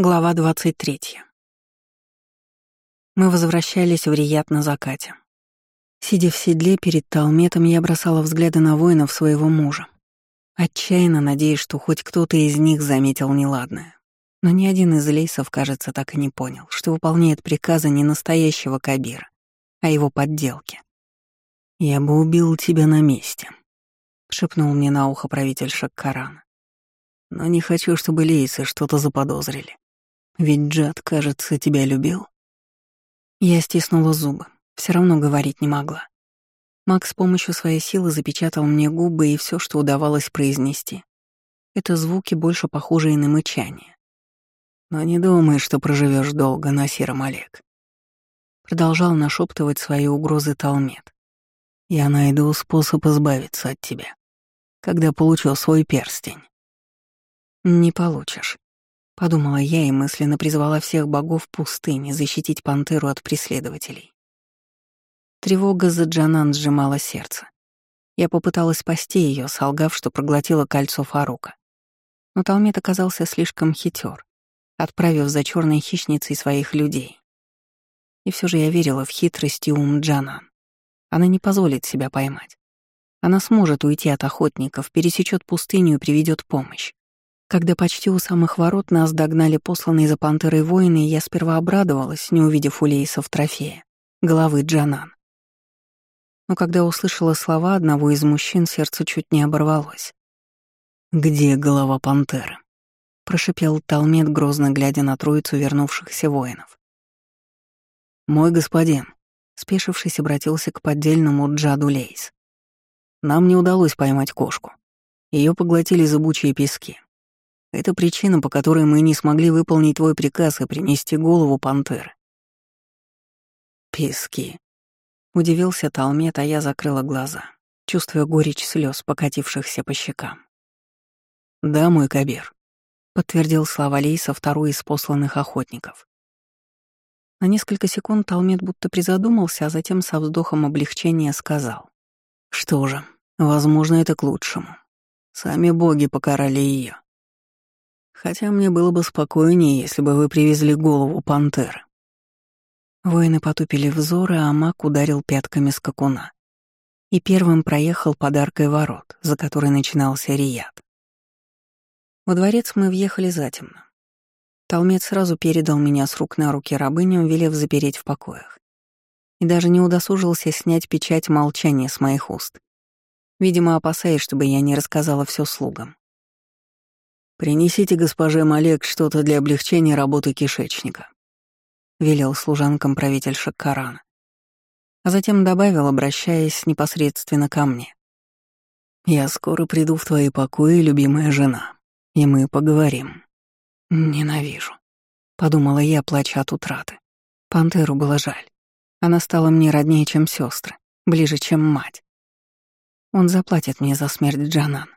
Глава 23. Мы возвращались в Рият на закате. Сидя в седле перед Талметом, я бросала взгляды на воинов своего мужа, отчаянно надеясь, что хоть кто-то из них заметил неладное. Но ни один из лейсов, кажется, так и не понял, что выполняет приказы не настоящего Кабира, а его подделки. «Я бы убил тебя на месте», — шепнул мне на ухо правитель Шаккарана. «Но не хочу, чтобы лейсы что-то заподозрили. Ведь Джад, кажется, тебя любил. Я стиснула зубы, все равно говорить не могла. Макс с помощью своей силы запечатал мне губы и все, что удавалось произнести. Это звуки, больше похожие на мычание. Но не думай, что проживешь долго, Насиром Олег. Продолжал нашептывать свои угрозы Талмет. Я найду способ избавиться от тебя, когда получу свой перстень. Не получишь. Подумала я и мысленно призвала всех богов пустыни защитить пантеру от преследователей. Тревога за Джанан сжимала сердце. Я попыталась спасти ее, солгав, что проглотила кольцо Фарука. Но Талмет оказался слишком хитер, отправив за черной хищницей своих людей. И все же я верила в хитрость и ум Джанан. Она не позволит себя поймать. Она сможет уйти от охотников, пересечет пустыню и приведет помощь. Когда почти у самых ворот нас догнали посланные за пантерой воины, я сперва обрадовалась, не увидев у Лейсов трофея, головы Джанан. Но когда услышала слова одного из мужчин, сердце чуть не оборвалось. «Где голова пантеры?» — прошипел Талмет, грозно глядя на троицу вернувшихся воинов. «Мой господин», — спешившись, обратился к поддельному Джаду Лейс. «Нам не удалось поймать кошку. Ее поглотили зыбучие пески. Это причина, по которой мы не смогли выполнить твой приказ и принести голову пантеры. Пески. Удивился Талмет, а я закрыла глаза, чувствуя горечь слез, покатившихся по щекам. «Да, мой Кабир», — подтвердил слова Лейса, второй из посланных охотников. На несколько секунд Талмет будто призадумался, а затем со вздохом облегчения сказал. «Что же, возможно, это к лучшему. Сами боги покарали ее. Хотя мне было бы спокойнее, если бы вы привезли голову пантеры. Воины потупили взоры, а маг ударил пятками скакуна. И первым проехал подаркой ворот, за которой начинался Рият. Во дворец мы въехали затемно. Талмет сразу передал меня с рук на руки рабыням, велев запереть в покоях. И даже не удосужился снять печать молчания с моих уст. Видимо, опасаясь, чтобы я не рассказала все слугам. «Принесите госпоже Малек что-то для облегчения работы кишечника», — велел служанкам правитель Шаккарана. А затем добавил, обращаясь непосредственно ко мне. «Я скоро приду в твои покои, любимая жена, и мы поговорим». «Ненавижу», — подумала я, плача от утраты. Пантеру было жаль. Она стала мне роднее, чем сестры, ближе, чем мать. Он заплатит мне за смерть Джанан.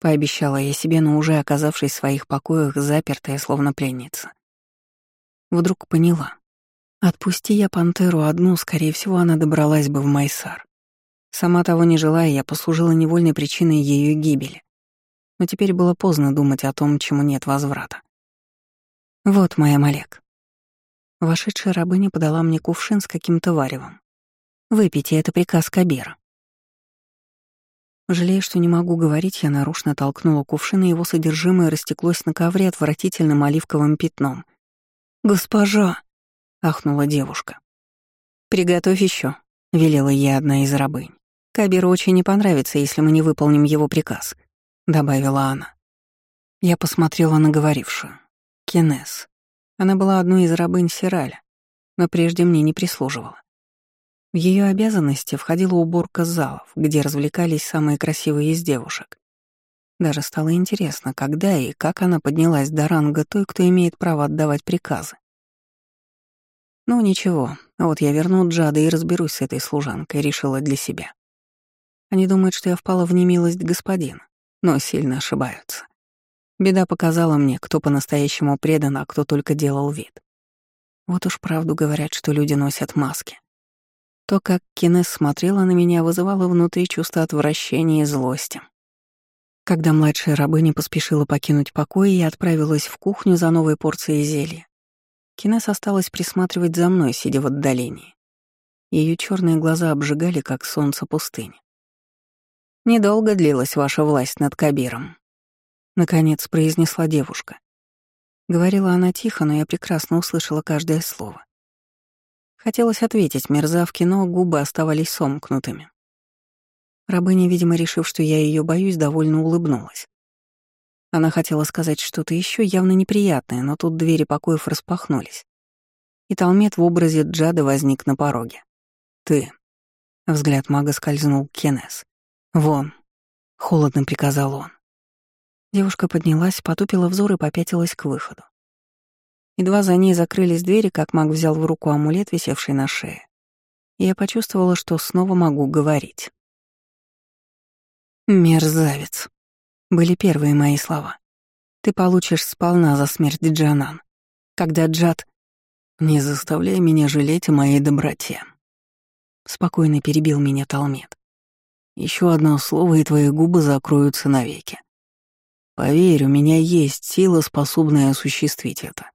Пообещала я себе, но уже оказавшись в своих покоях, запертая, словно пленница. Вдруг поняла. Отпусти я пантеру одну, скорее всего, она добралась бы в Майсар. Сама того не желая, я послужила невольной причиной ее гибели. Но теперь было поздно думать о том, чему нет возврата. «Вот моя Малек». Вошедшая рабыня подала мне кувшин с каким-то варевом. «Выпейте, это приказ Кабира». Жалея, что не могу говорить, я нарушно толкнула кувшин, и его содержимое растеклось на ковре отвратительным оливковым пятном. «Госпожа!» — ахнула девушка. «Приготовь еще, велела ей одна из рабынь. «Каберу очень не понравится, если мы не выполним его приказ», — добавила она. Я посмотрела на говорившую. Кенес. Она была одной из рабынь Сираля, но прежде мне не прислуживала. В ее обязанности входила уборка залов, где развлекались самые красивые из девушек. Даже стало интересно, когда и как она поднялась до ранга той, кто имеет право отдавать приказы. Ну ничего, вот я верну Джада и разберусь с этой служанкой, решила для себя. Они думают, что я впала в немилость господина, но сильно ошибаются. Беда показала мне, кто по-настоящему предан, а кто только делал вид. Вот уж правду говорят, что люди носят маски. То, как Кинес смотрела на меня, вызывало внутри чувство отвращения и злости. Когда младшая рабыня поспешила покинуть покой и отправилась в кухню за новой порцией зелья, Кинес осталась присматривать за мной, сидя в отдалении. Ее черные глаза обжигали, как солнце пустыни. «Недолго длилась ваша власть над Кабиром», — наконец произнесла девушка. Говорила она тихо, но я прекрасно услышала каждое слово. Хотелось ответить мерзавке, но губы оставались сомкнутыми. Рабыня, видимо, решив, что я ее боюсь, довольно улыбнулась. Она хотела сказать что-то еще явно неприятное, но тут двери покоев распахнулись. И Талмет в образе Джада возник на пороге. «Ты». Взгляд мага скользнул к Кенес. «Вон», — холодно приказал он. Девушка поднялась, потупила взор и попятилась к выходу. Едва за ней закрылись двери, как маг взял в руку амулет, висевший на шее. Я почувствовала, что снова могу говорить. «Мерзавец», — были первые мои слова. «Ты получишь сполна за смерть Джанан. Когда Джад...» «Не заставляй меня жалеть о моей доброте», — спокойно перебил меня Талмет. Еще одно слово, и твои губы закроются навеки. Поверь, у меня есть сила, способная осуществить это».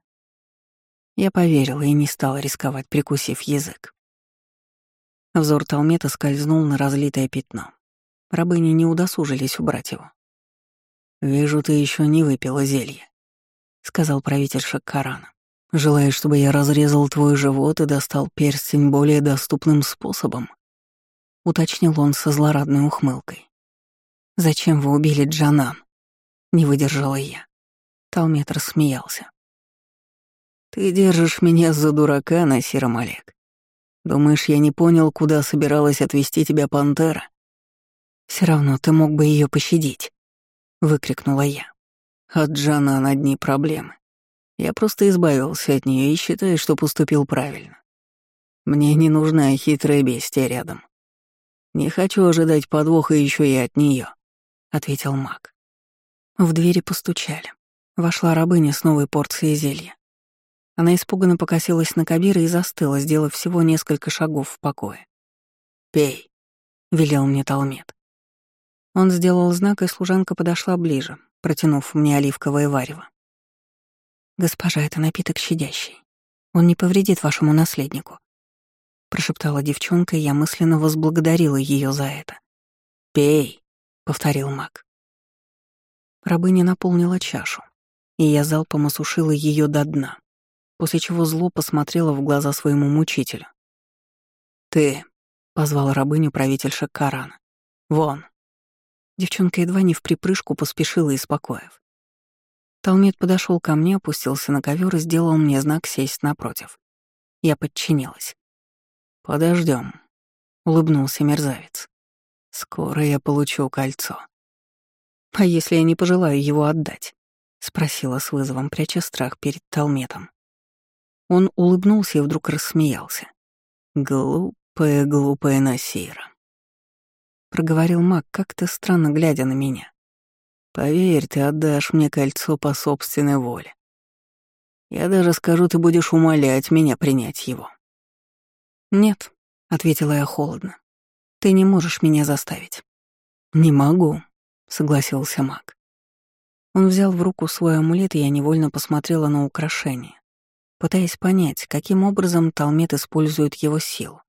Я поверила и не стала рисковать, прикусив язык. Взор Талмета скользнул на разлитое пятно. Рабыни не удосужились убрать его. «Вижу, ты еще не выпила зелье», — сказал правитель Шаккарана. «Желаешь, чтобы я разрезал твой живот и достал перстень более доступным способом?» — уточнил он со злорадной ухмылкой. «Зачем вы убили Джанан?» — не выдержала я. Талметр смеялся. «Ты держишь меня за дурака, Насиром Олег. Думаешь, я не понял, куда собиралась отвезти тебя пантера? Все равно ты мог бы ее пощадить», — выкрикнула я. От Джана на одни проблемы. Я просто избавился от нее и считаю, что поступил правильно. Мне не нужна хитрая бестия рядом. Не хочу ожидать подвоха еще и от нее, ответил маг. В двери постучали. Вошла рабыня с новой порцией зелья. Она испуганно покосилась на Кабира и застыла, сделав всего несколько шагов в покое. «Пей», — велел мне Талмет. Он сделал знак, и служанка подошла ближе, протянув мне оливковое варево. «Госпожа, это напиток щадящий. Он не повредит вашему наследнику», — прошептала девчонка, и я мысленно возблагодарила ее за это. «Пей», — повторил маг. Рабыня наполнила чашу, и я залпом осушила ее до дна, после чего зло посмотрела в глаза своему мучителю. «Ты», — позвал рабыню правительша Карана, — «вон». Девчонка едва не в припрыжку поспешила из покоев. Талмет подошел ко мне, опустился на ковер и сделал мне знак сесть напротив. Я подчинилась. Подождем, улыбнулся мерзавец. «Скоро я получу кольцо». «А если я не пожелаю его отдать?» — спросила с вызовом, пряча страх перед Талметом. Он улыбнулся и вдруг рассмеялся. «Глупая, глупая Насира проговорил маг, как-то странно глядя на меня. Поверь, ты отдашь мне кольцо по собственной воле. Я даже скажу, ты будешь умолять меня принять его. Нет, ответила я холодно. Ты не можешь меня заставить. Не могу, согласился маг. Он взял в руку свой амулет, и я невольно посмотрела на украшение, пытаясь понять, каким образом Талмет использует его силу.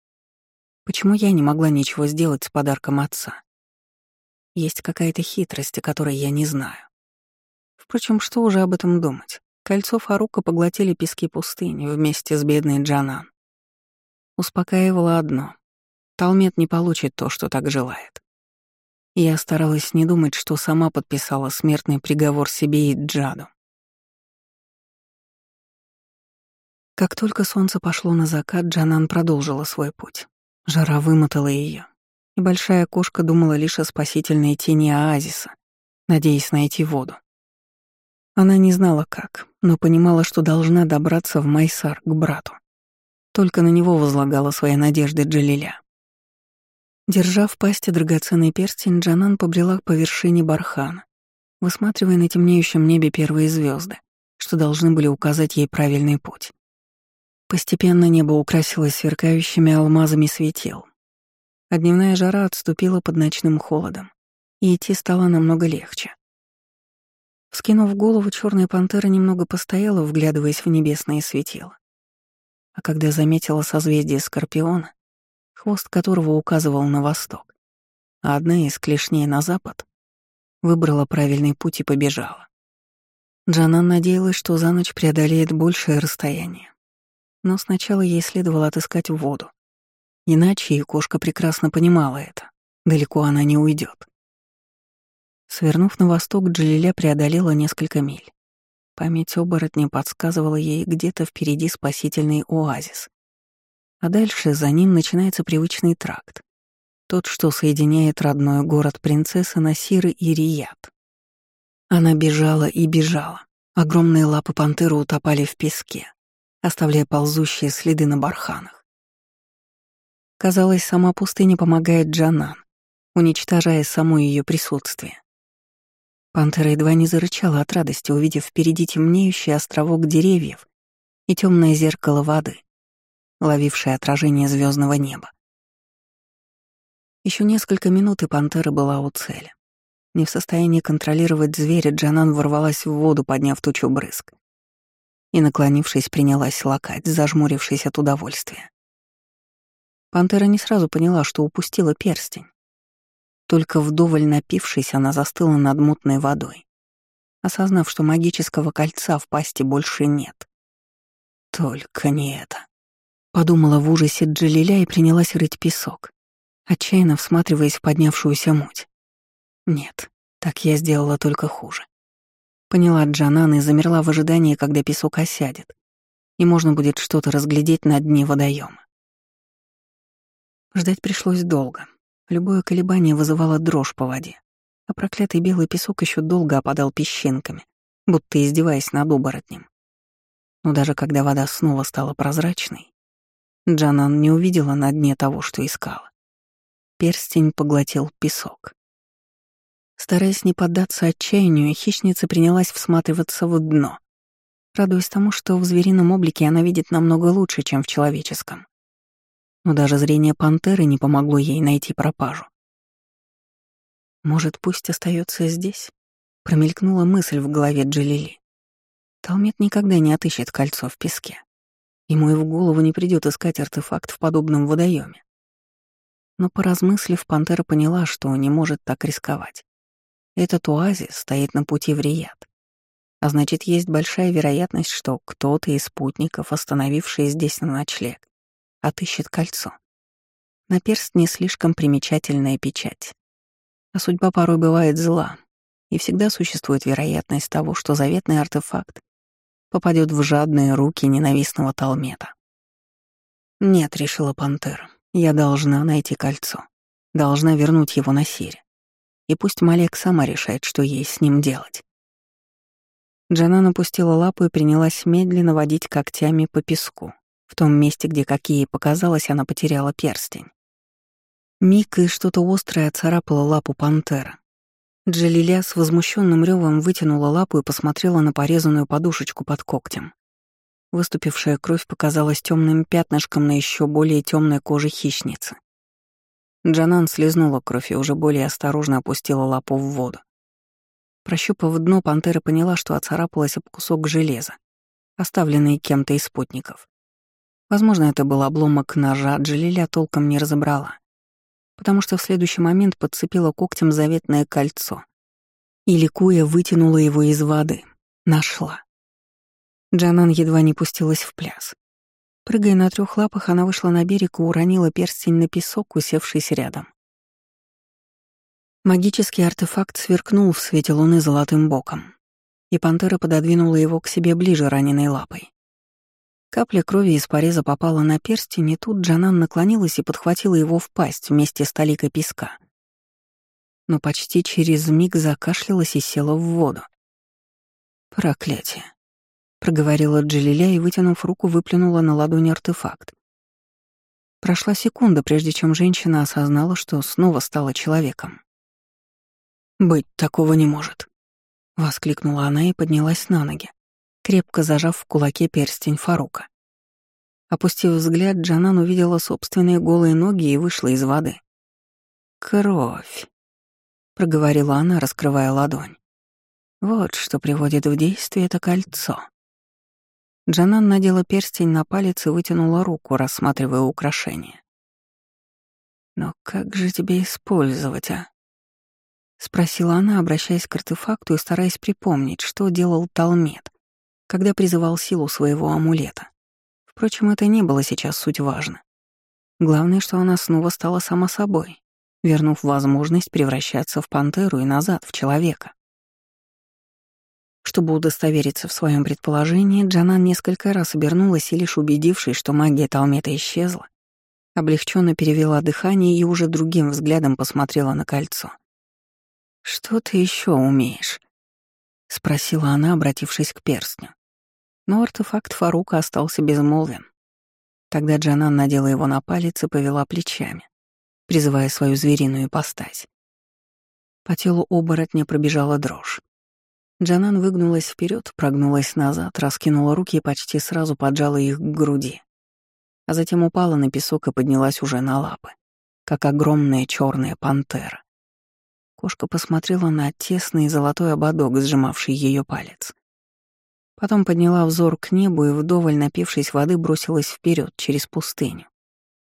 Почему я не могла ничего сделать с подарком отца? Есть какая-то хитрость, о которой я не знаю. Впрочем, что уже об этом думать? Кольцо Фарука поглотили пески пустыни вместе с бедной Джанан. Успокаивало одно. Талмет не получит то, что так желает. Я старалась не думать, что сама подписала смертный приговор себе и Джаду. Как только солнце пошло на закат, Джанан продолжила свой путь. Жара вымотала ее, и большая кошка думала лишь о спасительной тени оазиса, надеясь найти воду. Она не знала как, но понимала, что должна добраться в Майсар к брату. Только на него возлагала свои надежды Джалиля. Держа в пасти драгоценный перстень, Джанан побрела по вершине бархана, высматривая на темнеющем небе первые звезды, что должны были указать ей правильный путь. Постепенно небо украсилось сверкающими алмазами светил. А дневная жара отступила под ночным холодом, и идти стало намного легче. Вскинув голову, черная пантера немного постояла, вглядываясь в небесное светило. А когда заметила созвездие Скорпиона, хвост которого указывал на восток, а одна из клешней на запад, выбрала правильный путь и побежала. Джанан надеялась, что за ночь преодолеет большее расстояние. Но сначала ей следовало отыскать воду. Иначе и кошка прекрасно понимала это. Далеко она не уйдет. Свернув на восток, Джалиля преодолела несколько миль. Память оборотня подсказывала ей где-то впереди спасительный оазис. А дальше за ним начинается привычный тракт. Тот, что соединяет родной город принцессы Насиры и Рияд. Она бежала и бежала. Огромные лапы пантеры утопали в песке, оставляя ползущие следы на барханах. Казалось, сама пустыня помогает Джанан, уничтожая само ее присутствие. Пантера едва не зарычала от радости, увидев впереди темнеющий островок деревьев и темное зеркало воды, ловившее отражение звездного неба. Еще несколько минут, и пантера была у цели. Не в состоянии контролировать зверя, Джанан ворвалась в воду, подняв тучу брызг. И, наклонившись, принялась лакать, зажмурившись от удовольствия. Пантера не сразу поняла, что упустила перстень. Только вдоволь напившись, она застыла над мутной водой, осознав, что магического кольца в пасти больше нет. Только не это. Подумала в ужасе Джалиля и принялась рыть песок, отчаянно всматриваясь в поднявшуюся муть. Нет, так я сделала только хуже. Поняла Джанан и замерла в ожидании, когда песок осядет, и можно будет что-то разглядеть на дне водоема. Ждать пришлось долго. Любое колебание вызывало дрожь по воде, а проклятый белый песок еще долго опадал песчинками, будто издеваясь над оборотнем. Но даже когда вода снова стала прозрачной, Джанан не увидела на дне того, что искала. Перстень поглотил песок. Стараясь не поддаться отчаянию, хищница принялась всматриваться в дно, радуясь тому, что в зверином облике она видит намного лучше, чем в человеческом но даже зрение пантеры не помогло ей найти пропажу. «Может, пусть остается здесь?» — промелькнула мысль в голове Джалили. Талмет никогда не отыщет кольцо в песке. Ему и в голову не придет искать артефакт в подобном водоеме. Но поразмыслив, пантера поняла, что не может так рисковать. Этот оазис стоит на пути в Рияд. А значит, есть большая вероятность, что кто-то из спутников, остановивший здесь на ночлег, отыщет кольцо. На перстне слишком примечательная печать. А судьба порой бывает зла, и всегда существует вероятность того, что заветный артефакт попадет в жадные руки ненавистного Талмета. «Нет», — решила Пантера, — «я должна найти кольцо, должна вернуть его на Сире. И пусть Малек сама решает, что ей с ним делать». Джанан опустила лапу и принялась медленно водить когтями по песку, в том месте, где, как ей показалось, она потеряла перстень. Миг и что-то острое царапало лапу пантера. Джалиля с возмущенным ревом вытянула лапу и посмотрела на порезанную подушечку под когтем. Выступившая кровь показалась темным пятнышком на еще более темной коже хищницы. Джанан слезнула кровь и уже более осторожно опустила лапу в воду. Прощупав дно, пантера поняла, что оцарапалась об кусок железа, оставленный кем-то из спутников. Возможно, это был обломок ножа, Джалиля толком не разобрала, потому что в следующий момент подцепила когтем заветное кольцо и, ликуя, вытянула его из воды. Нашла. Джанан едва не пустилась в пляс. Прыгая на трех лапах, она вышла на берег и уронила перстень на песок, усевшись рядом. Магический артефакт сверкнул в свете луны золотым боком, и пантера пододвинула его к себе ближе раненой лапой. Капля крови из пореза попала на перстень, и тут Джанан наклонилась и подхватила его в пасть вместе с таликой песка. Но почти через миг закашлялась и села в воду. «Проклятие!» — проговорила Джалиля и, вытянув руку, выплюнула на ладони артефакт. Прошла секунда, прежде чем женщина осознала, что снова стала человеком. «Быть такого не может!» — воскликнула она и поднялась на ноги крепко зажав в кулаке перстень Фарука. Опустив взгляд, Джанан увидела собственные голые ноги и вышла из воды. Кровь. — проговорила она, раскрывая ладонь. «Вот что приводит в действие это кольцо». Джанан надела перстень на палец и вытянула руку, рассматривая украшение. «Но как же тебе использовать, а?» — спросила она, обращаясь к артефакту и стараясь припомнить, что делал Талмет, когда призывал силу своего амулета. Впрочем, это не было сейчас суть важно. Главное, что она снова стала сама собой, вернув возможность превращаться в пантеру и назад в человека. Чтобы удостовериться в своем предположении, Джанан несколько раз обернулась и, лишь убедившись, что магия Талмета исчезла, облегченно перевела дыхание и уже другим взглядом посмотрела на кольцо. «Что ты еще умеешь?» — спросила она, обратившись к перстню. Но артефакт Фарука остался безмолвен. Тогда Джанан надела его на палец и повела плечами, призывая свою звериную ипостась. По телу оборотня пробежала дрожь. Джанан выгнулась вперед, прогнулась назад, раскинула руки и почти сразу поджала их к груди. А затем упала на песок и поднялась уже на лапы, как огромная черная пантера. Кошка посмотрела на тесный золотой ободок, сжимавший ее палец. Потом подняла взор к небу и, вдоволь напившись воды, бросилась вперед через пустыню,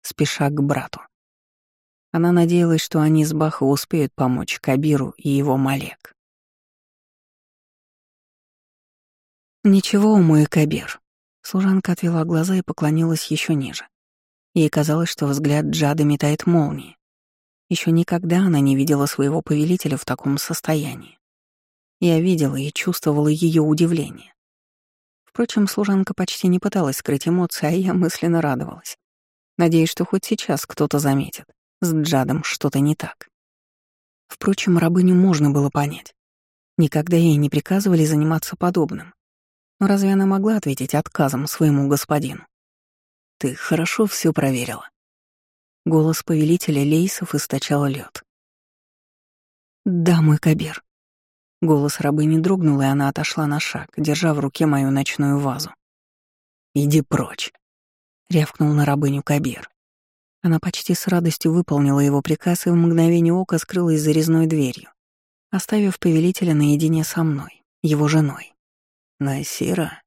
спеша к брату. Она надеялась, что они с Баха успеют помочь Кабиру и его Малек. «Ничего, мой Кабир». Служанка отвела глаза и поклонилась еще ниже. Ей казалось, что взгляд Джады метает молнии. Еще никогда она не видела своего повелителя в таком состоянии. Я видела и чувствовала ее удивление. Впрочем, служанка почти не пыталась скрыть эмоции, а я мысленно радовалась. Надеюсь, что хоть сейчас кто-то заметит. С Джадом что-то не так. Впрочем, рабыню можно было понять. Никогда ей не приказывали заниматься подобным. Разве она могла ответить отказом своему господину? «Ты хорошо все проверила». Голос повелителя Лейсов источал лед. «Да, мой Кабир». Голос рабыни дрогнул, и она отошла на шаг, держа в руке мою ночную вазу. «Иди прочь», — рявкнул на рабыню Кабир. Она почти с радостью выполнила его приказ и в мгновение ока скрылась за резной дверью, оставив повелителя наедине со мной, его женой. «Насира?»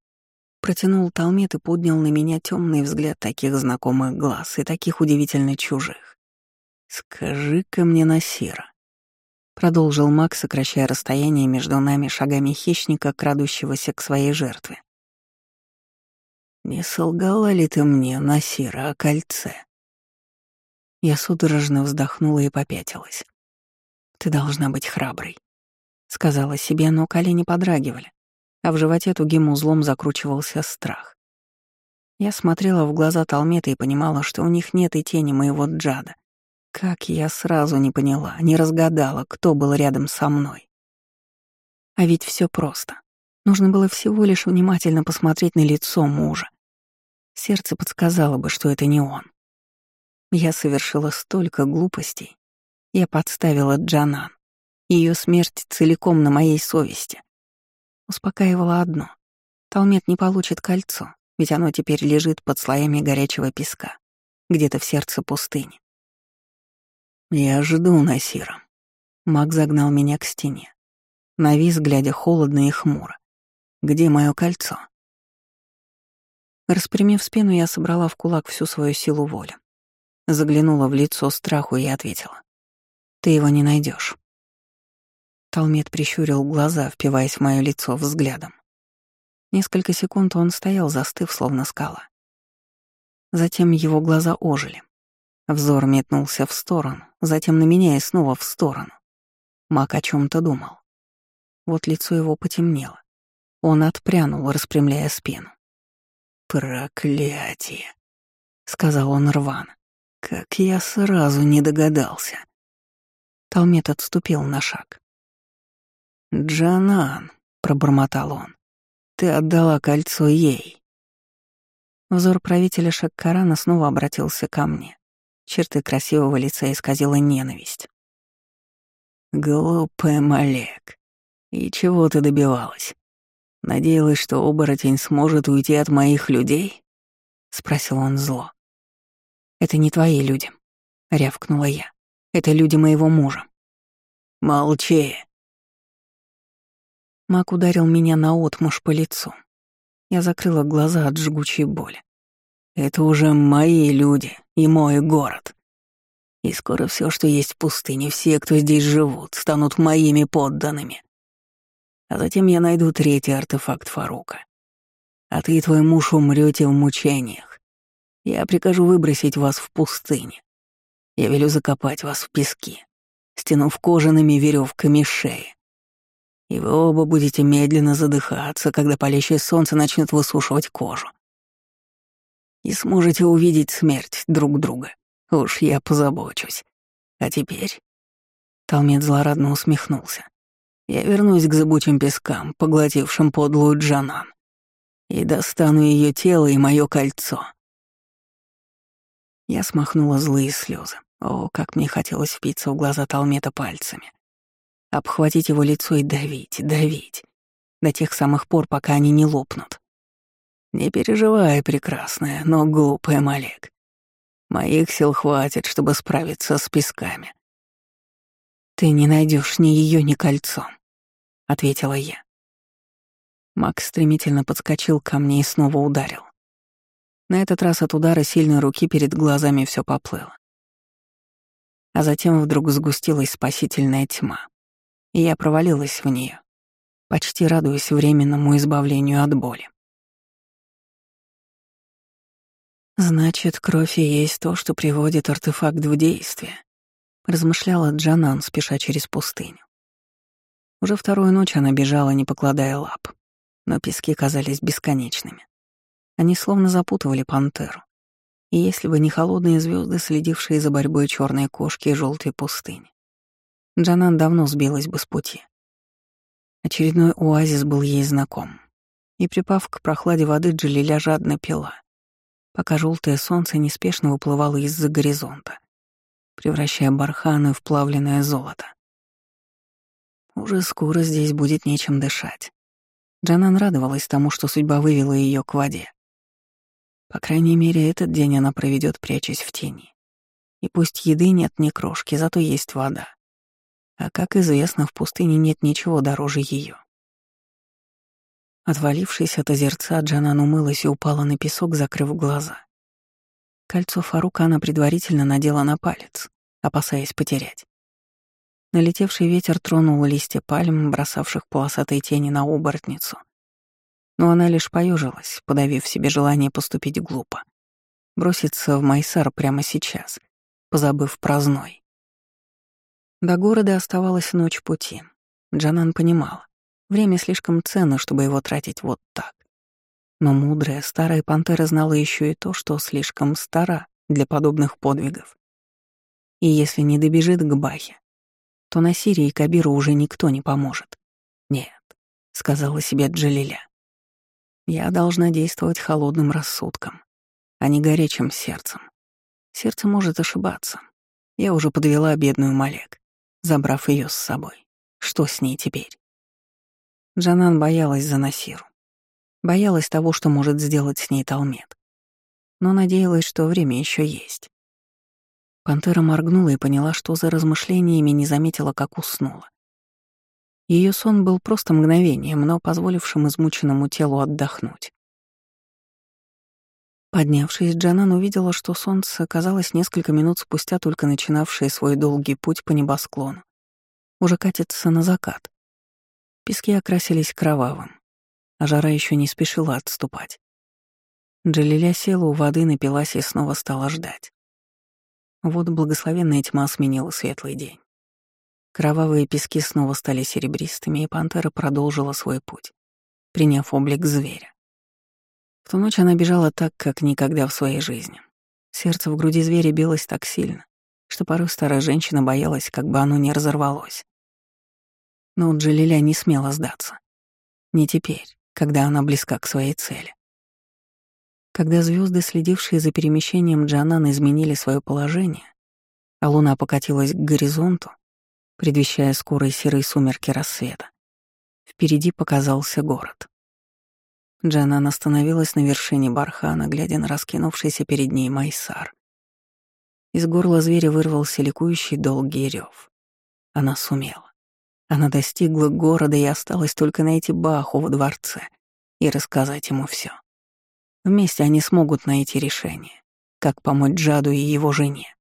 Протянул Талмет и поднял на меня темный взгляд таких знакомых глаз и таких удивительно чужих. «Скажи-ка мне, Насира», — продолжил Мак, сокращая расстояние между нами шагами хищника, крадущегося к своей жертве. «Не солгала ли ты мне, Насира, о кольце?» Я судорожно вздохнула и попятилась. «Ты должна быть храброй», — сказала себе, но колени подрагивали а в животе тугим узлом закручивался страх. Я смотрела в глаза Талмета и понимала, что у них нет и тени моего Джада. Как я сразу не поняла, не разгадала, кто был рядом со мной. А ведь все просто. Нужно было всего лишь внимательно посмотреть на лицо мужа. Сердце подсказало бы, что это не он. Я совершила столько глупостей. Я подставила Джанан. Ее смерть целиком на моей совести. Успокаивало одно. Талмет не получит кольцо, ведь оно теперь лежит под слоями горячего песка, где-то в сердце пустыни. «Я жду, Насира». Маг загнал меня к стене. Навис, глядя холодно и хмуро. «Где мое кольцо?» Распрямив спину, я собрала в кулак всю свою силу воли. Заглянула в лицо страху и ответила. «Ты его не найдешь. Талмет прищурил глаза, впиваясь в мое лицо взглядом. Несколько секунд он стоял, застыв, словно скала. Затем его глаза ожили. Взор метнулся в сторону, затем на меня и снова в сторону. Мак о чем то думал. Вот лицо его потемнело. Он отпрянул, распрямляя спину. «Проклятие!» — сказал он рвано. «Как я сразу не догадался!» Талмет отступил на шаг. «Джанан», — пробормотал он, — «ты отдала кольцо ей». Взор правителя Шаккарана снова обратился ко мне. Черты красивого лица исказила ненависть. «Глупая Малек, и чего ты добивалась? Надеялась, что оборотень сможет уйти от моих людей?» — спросил он зло. «Это не твои люди», — рявкнула я. «Это люди моего мужа». Молчи!» Мак ударил меня наотмашь по лицу. Я закрыла глаза от жгучей боли. «Это уже мои люди и мой город. И скоро все, что есть в пустыне, все, кто здесь живут, станут моими подданными. А затем я найду третий артефакт Фарука. А ты и твой муж умрете в мучениях. Я прикажу выбросить вас в пустыне. Я велю закопать вас в песке, стянув кожаными веревками шеи и вы оба будете медленно задыхаться, когда палящее солнце начнет высушивать кожу. И сможете увидеть смерть друг друга. Уж я позабочусь. А теперь...» Талмет злорадно усмехнулся. «Я вернусь к зыбучим пескам, поглотившим подлую Джанан, и достану ее тело и мое кольцо». Я смахнула злые слезы. О, как мне хотелось впиться в глаза Талмета пальцами обхватить его лицо и давить, давить, до тех самых пор, пока они не лопнут. Не переживай, прекрасная, но глупая Малек. Моих сил хватит, чтобы справиться с песками. Ты не найдешь ни ее, ни кольцо, ответила я. Макс стремительно подскочил ко мне и снова ударил. На этот раз от удара сильной руки перед глазами все поплыло. А затем вдруг сгустилась спасительная тьма и я провалилась в нее, почти радуясь временному избавлению от боли. «Значит, кровь и есть то, что приводит артефакт в действие», — размышляла Джанан, спеша через пустыню. Уже вторую ночь она бежала, не покладая лап, но пески казались бесконечными. Они словно запутывали пантеру. И если бы не холодные звезды, следившие за борьбой черной кошки и желтой пустыни, Джанан давно сбилась бы с пути. Очередной оазис был ей знаком. И, припав к прохладе воды, Джалиля жадно пила, пока желтое солнце неспешно выплывало из-за горизонта, превращая барханы в плавленное золото. Уже скоро здесь будет нечем дышать. Джанан радовалась тому, что судьба вывела ее к воде. По крайней мере, этот день она проведет, прячась в тени. И пусть еды нет ни крошки, зато есть вода. А как известно, в пустыне нет ничего дороже ее. Отвалившись от озерца, Джанан умылась и упала на песок, закрыв глаза. Кольцо Фарука она предварительно надела на палец, опасаясь потерять. Налетевший ветер тронул листья пальм, бросавших полосатые тени на оборотницу. Но она лишь поежилась, подавив себе желание поступить глупо. Броситься в Майсар прямо сейчас, позабыв про зной. До города оставалась ночь пути. Джанан понимала, время слишком ценно, чтобы его тратить вот так. Но мудрая старая пантера знала еще и то, что слишком стара для подобных подвигов. И если не добежит к Бахе, то на Сирии и Кабиру уже никто не поможет. «Нет», — сказала себе Джалиля. «Я должна действовать холодным рассудком, а не горячим сердцем. Сердце может ошибаться. Я уже подвела бедную Малек забрав ее с собой. Что с ней теперь? Джанан боялась за Насиру. Боялась того, что может сделать с ней Талмет. Но надеялась, что время еще есть. Пантера моргнула и поняла, что за размышлениями не заметила, как уснула. Ее сон был просто мгновением, но позволившим измученному телу отдохнуть. Поднявшись, Джанан увидела, что солнце, казалось, несколько минут спустя только начинавшее свой долгий путь по небосклону, уже катится на закат. Пески окрасились кровавым, а жара еще не спешила отступать. Джалиля села у воды, напилась и снова стала ждать. Вот благословенная тьма сменила светлый день. Кровавые пески снова стали серебристыми, и пантера продолжила свой путь, приняв облик зверя. Ту ночь она бежала так, как никогда в своей жизни. Сердце в груди зверя билось так сильно, что порой старая женщина боялась, как бы оно не разорвалось. Но Джалиля не смела сдаться. Не теперь, когда она близка к своей цели. Когда звезды, следившие за перемещением Джанан, изменили свое положение, а луна покатилась к горизонту, предвещая скорые серые сумерки рассвета, впереди показался город. Джанан остановилась на вершине бархана, глядя на раскинувшийся перед ней майсар. Из горла зверя вырвался ликующий долгий рев. Она сумела. Она достигла города и осталось только найти Баху во дворце и рассказать ему все. Вместе они смогут найти решение, как помочь Джаду и его жене.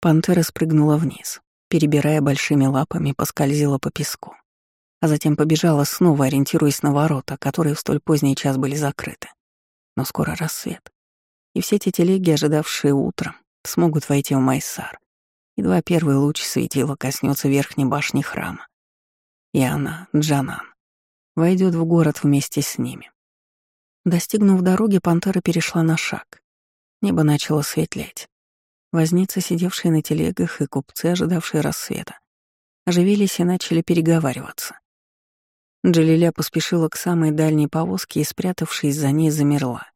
Пантера спрыгнула вниз, перебирая большими лапами, поскользила по песку, а затем побежала снова, ориентируясь на ворота, которые в столь поздний час были закрыты. Но скоро рассвет, и все эти телеги, ожидавшие утром, смогут войти в Майсар. Едва первый луч светила коснется верхней башни храма. И она, Джанан, войдет в город вместе с ними. Достигнув дороги, пантера перешла на шаг. Небо начало светлеть. Возницы, сидевшие на телегах, и купцы, ожидавшие рассвета, оживились и начали переговариваться. Джалиля поспешила к самой дальней повозке и, спрятавшись за ней, замерла,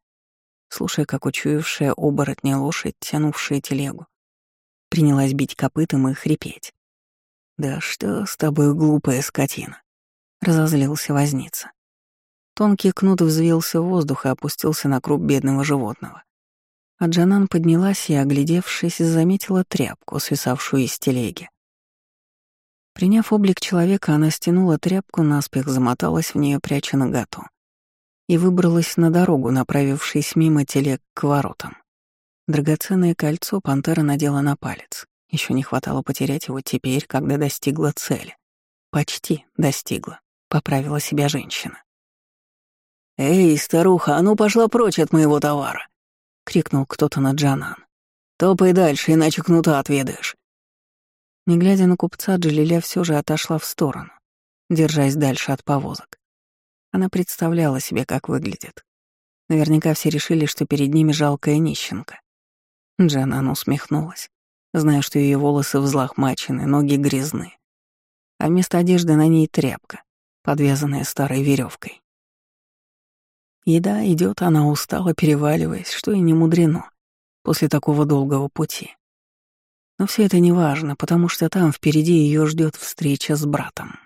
слушая, как учуявшая оборотня лошадь, тянувшая телегу, принялась бить копытом и хрипеть. «Да что с тобой, глупая скотина?» — разозлился возница. Тонкий кнут взвился в воздух и опустился на круп бедного животного. А Джанан поднялась и, оглядевшись, заметила тряпку, свисавшую из телеги. Приняв облик человека, она стянула тряпку, наспех замоталась в нее, пряча наготу, и выбралась на дорогу, направившись мимо телег к воротам. Драгоценное кольцо пантера надела на палец. Еще не хватало потерять его теперь, когда достигла цели. Почти достигла, поправила себя женщина. «Эй, старуха, а ну пошла прочь от моего товара!» — крикнул кто-то на Джанан. «Топай дальше, иначе кнута отведаешь». Не глядя на купца, Джалиля все же отошла в сторону, держась дальше от повозок. Она представляла себе, как выглядит. Наверняка все решили, что перед ними жалкая нищенка. Джанан усмехнулась, зная, что ее волосы взлохмачены, ноги грязны, а вместо одежды на ней тряпка, подвязанная старой веревкой. Еда идет, она устала, переваливаясь, что и не мудрено после такого долгого пути. Но все это не важно, потому что там впереди ее ждет встреча с братом.